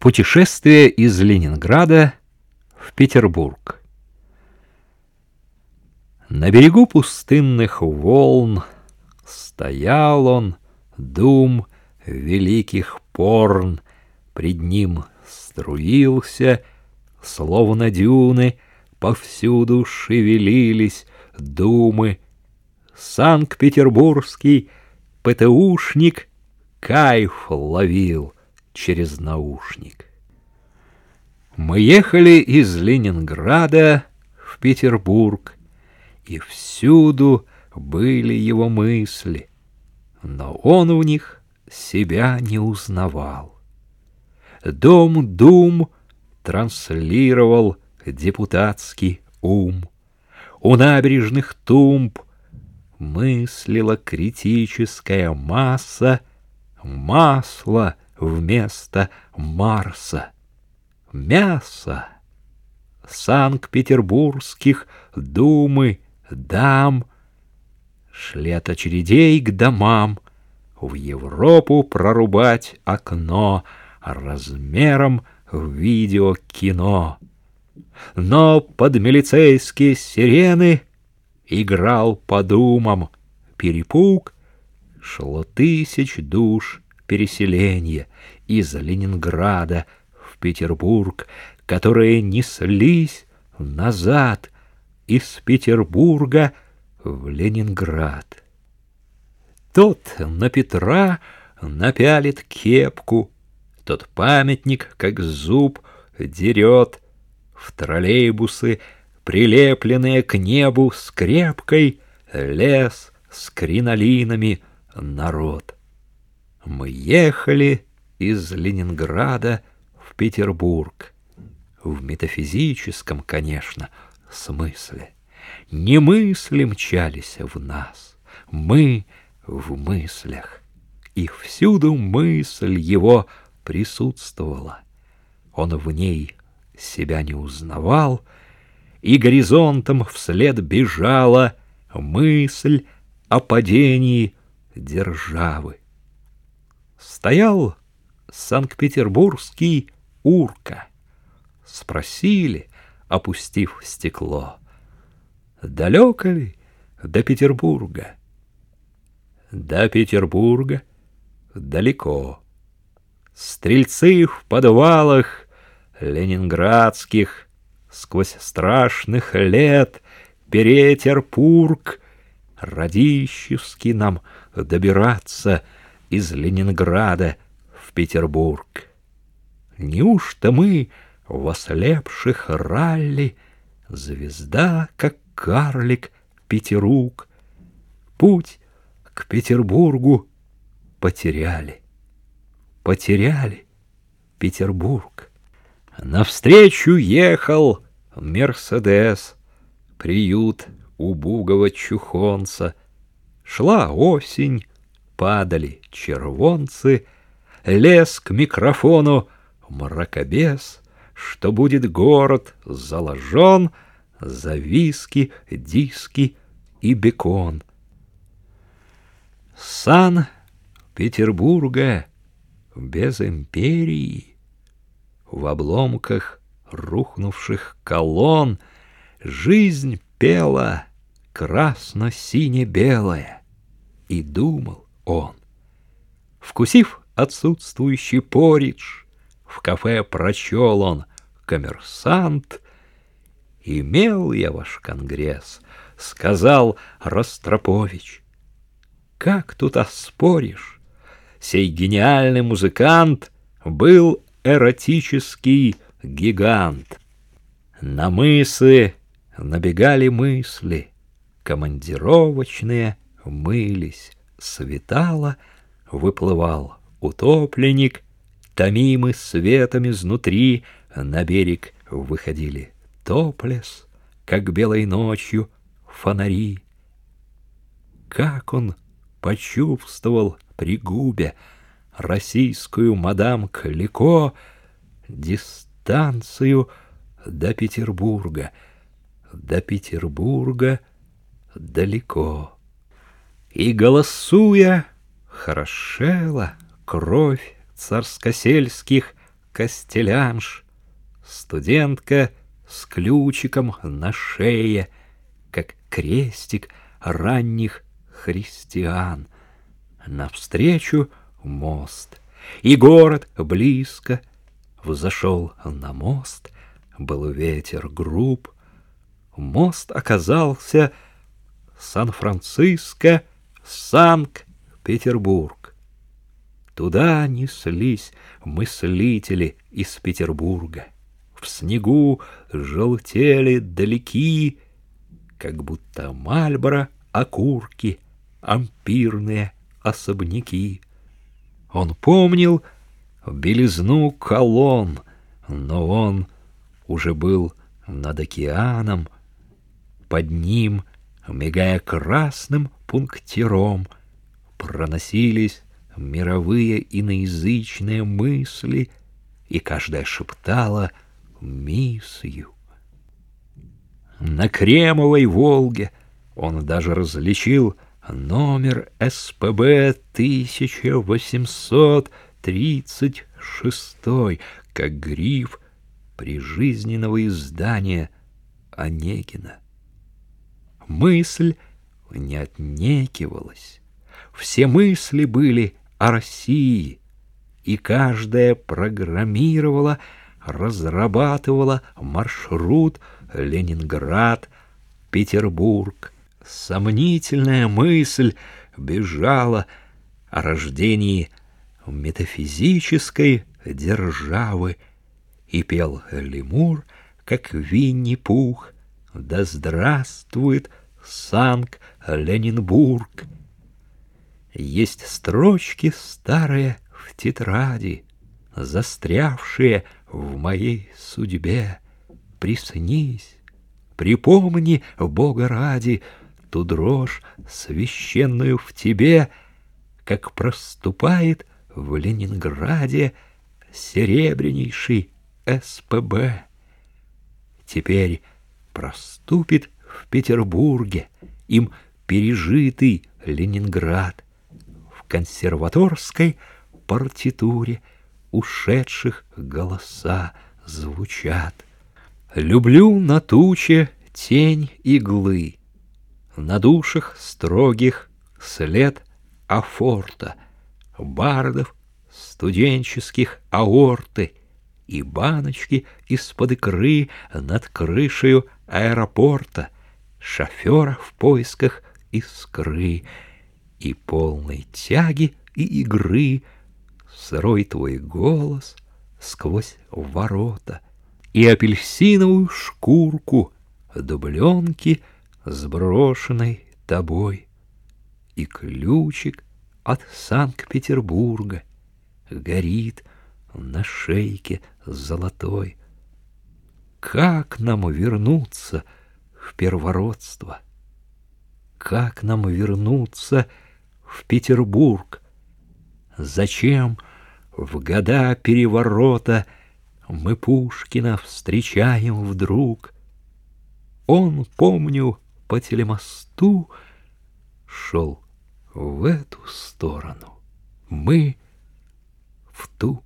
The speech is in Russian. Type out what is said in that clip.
Путешествие из Ленинграда в Петербург. На берегу пустынных волн Стоял он, дум великих порн, Пред ним струился, словно дюны, Повсюду шевелились думы. Санкт-Петербургский ПТУшник Кайф ловил — через наушник. Мы ехали из Ленинграда в Петербург, и всюду были его мысли, но он в них себя не узнавал. Дом-дум транслировал депутатский ум. У набережных тумб мыслила критическая масса, масло вместо Марса. Мясо. Санкт-Петербургских думы дам. Шли от очередей к домам. В Европу прорубать окно Размером в видеокино. Но под милицейские сирены Играл по думам. Перепуг, Шло тысяч душ переселения из Ленинграда в Петербург, которые неслись назад из Петербурга в Ленинград. Тот на Петра напялит кепку, тот памятник, как зуб, дерет в троллейбусы, прилепленные к небу скрепкой, лес с кринолинами народ. Мы ехали из Ленинграда в Петербург. В метафизическом, конечно, смысле. Не мысли мчались в нас, мы в мыслях. И всюду мысль его присутствовала. Он в ней себя не узнавал, и горизонтом вслед бежала мысль о падении державы стоял санкт-петербургский урка. Спросили, опустив стекло, далеко ли до Петербурга? До Петербурга далеко. Стрельцы в подвалах ленинградских сквозь страшных лет Перетерпург Радищевский нам добираться — из Ленинграда в Петербург. Неужто мы в ослепших ралли Звезда, как карлик, пятерук, Путь к Петербургу потеряли, Потеряли Петербург. Навстречу ехал Мерседес, Приют убогого чухонца. Шла осень, падали червонцы, лез к микрофону мракобес, что будет город заложен. За виски, диски и бекон. Сан-Петербурга без империи, в обломках рухнувших колонн жизнь пела красно-сине-белая. И думал, он. Вкусив отсутствующий поридж, в кафе прочел он коммерсант. «Имел я ваш конгресс», — сказал Ростропович. «Как тут оспоришь? Сей гениальный музыкант был эротический гигант. На мысы набегали мысли, командировочные мылись, светало, выплывал утопленник, томимы светом изнутри на берег выходили топлес, как белой ночью фонари. Как он почувствовал при губе российскую мадам Клико дистанцию до Петербурга, до Петербурга далеко. И, голосуя, хорошела кровь царскосельских костелянш, студентка с ключиком на шее, как крестик ранних христиан. Навстречу мост, и город близко взошел на мост, был ветер груб. Мост оказался Сан-Франциско, Санкт-Петербург. Туда неслись мыслители из Петербурга. В снегу желтели далеки, как будто Мальборо окурки, ампирные особняки. Он помнил белизну колонн, но он уже был над океаном, под ним, мигая красным пунктиром, проносились мировые иноязычные мысли, и каждая шептала «Миссию». На Кремовой Волге он даже различил номер СПБ 1836, как гриф прижизненного издания Онегина. Мысль не отнекивалась. Все мысли были о России, и каждая программировала, разрабатывала маршрут Ленинград, Петербург. Сомнительная мысль бежала о рождении метафизической державы, и пел лемур, как Винни-Пух, да здравствует Санкт-Ленинбург. Есть строчки старые в тетради, Застрявшие в моей судьбе. Приснись, припомни, Бога ради, Ту дрожь священную в тебе, Как проступает в Ленинграде Серебрянейший СПБ. Теперь проступит в Петербурге. Им пережитый Ленинград — консерваторской партитуре ушедших голоса звучат. Люблю на туче тень иглы, На душах строгих след афорта, Бардов студенческих аорты И баночки из-под икры Над крышею аэропорта, Шофера в поисках искры — и полной тяги и игры Сырой твой голос сквозь ворота И апельсиновую шкурку Дубленки, сброшенной тобой И ключик от Санкт-Петербурга Горит на шейке золотой. Как нам вернуться в первородство? Как нам вернуться в Петербург. Зачем в года переворота мы Пушкина встречаем вдруг? Он, помню, по телемосту шел в эту сторону, мы в ту